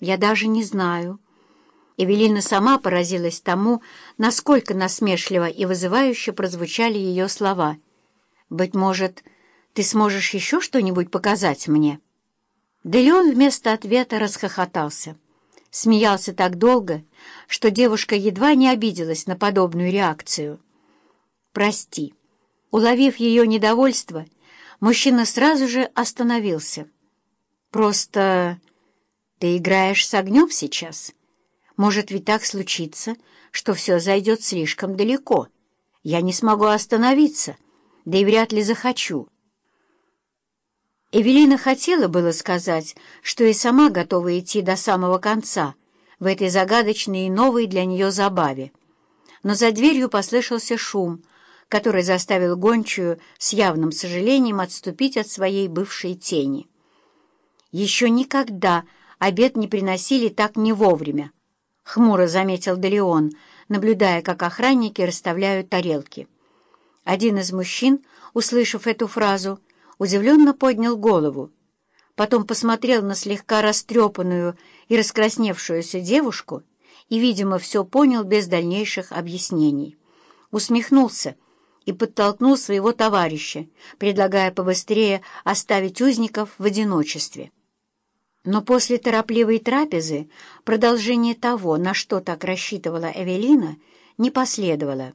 Я даже не знаю». Эвелина сама поразилась тому, насколько насмешливо и вызывающе прозвучали ее слова. «Быть может, ты сможешь еще что-нибудь показать мне?» Да Леон вместо ответа расхохотался. Смеялся так долго, что девушка едва не обиделась на подобную реакцию. «Прости». Уловив ее недовольство, мужчина сразу же остановился. «Просто ты играешь с огнем сейчас?» Может ведь так случиться, что все зайдет слишком далеко. Я не смогу остановиться, да и вряд ли захочу. Эвелина хотела было сказать, что и сама готова идти до самого конца в этой загадочной и новой для нее забаве. Но за дверью послышался шум, который заставил гончую с явным сожалением отступить от своей бывшей тени. Еще никогда обед не приносили так не вовремя. — хмуро заметил Делеон, наблюдая, как охранники расставляют тарелки. Один из мужчин, услышав эту фразу, удивленно поднял голову. Потом посмотрел на слегка растрепанную и раскрасневшуюся девушку и, видимо, все понял без дальнейших объяснений. Усмехнулся и подтолкнул своего товарища, предлагая побыстрее оставить узников в одиночестве. Но после торопливой трапезы продолжение того, на что так рассчитывала Эвелина, не последовало.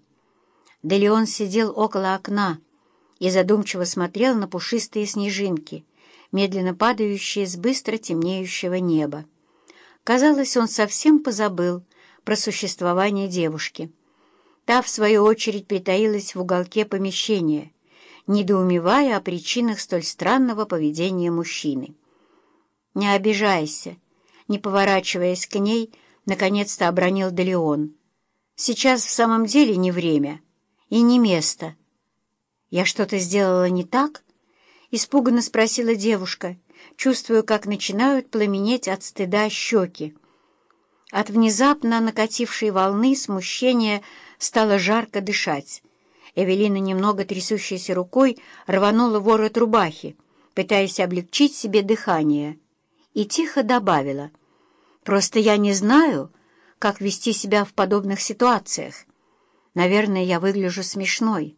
Делеон сидел около окна и задумчиво смотрел на пушистые снежинки, медленно падающие с быстро темнеющего неба. Казалось, он совсем позабыл про существование девушки. Та, в свою очередь, притаилась в уголке помещения, недоумевая о причинах столь странного поведения мужчины. «Не обижайся», — не поворачиваясь к ней, наконец-то обронил Делеон. «Сейчас в самом деле не время и не место». «Я что-то сделала не так?» — испуганно спросила девушка, чувствуя, как начинают пламенеть от стыда щеки. От внезапно накатившей волны смущения стало жарко дышать. Эвелина, немного трясущейся рукой, рванула ворот рубахи, пытаясь облегчить себе дыхание — и тихо добавила. «Просто я не знаю, как вести себя в подобных ситуациях. Наверное, я выгляжу смешной».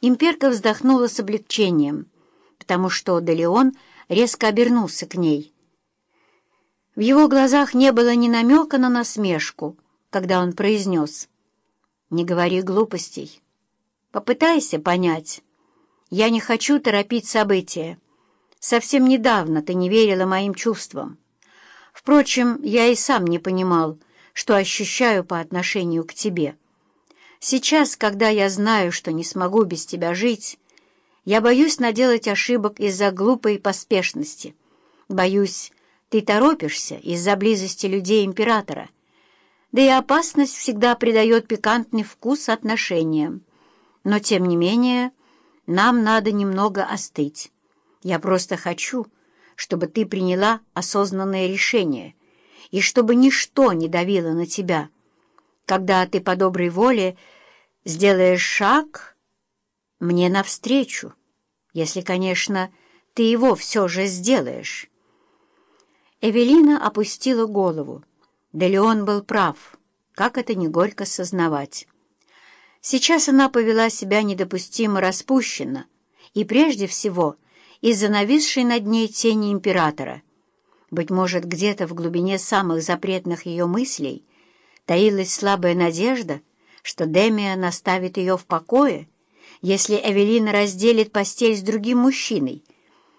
Имперка вздохнула с облегчением, потому что Делеон резко обернулся к ней. В его глазах не было ни намека на насмешку, когда он произнес «Не говори глупостей. Попытайся понять. Я не хочу торопить события». Совсем недавно ты не верила моим чувствам. Впрочем, я и сам не понимал, что ощущаю по отношению к тебе. Сейчас, когда я знаю, что не смогу без тебя жить, я боюсь наделать ошибок из-за глупой поспешности. Боюсь, ты торопишься из-за близости людей императора. Да и опасность всегда придает пикантный вкус отношениям. Но, тем не менее, нам надо немного остыть. Я просто хочу, чтобы ты приняла осознанное решение и чтобы ничто не давило на тебя. Когда ты по доброй воле сделаешь шаг мне навстречу, если, конечно, ты его все же сделаешь. Эвелина опустила голову. Да Леон был прав, как это не горько сознавать. Сейчас она повела себя недопустимо распущенно, и прежде всего — из-за нависшей над ней тени императора. Быть может, где-то в глубине самых запретных ее мыслей таилась слабая надежда, что Демия наставит ее в покое, если Эвелина разделит постель с другим мужчиной —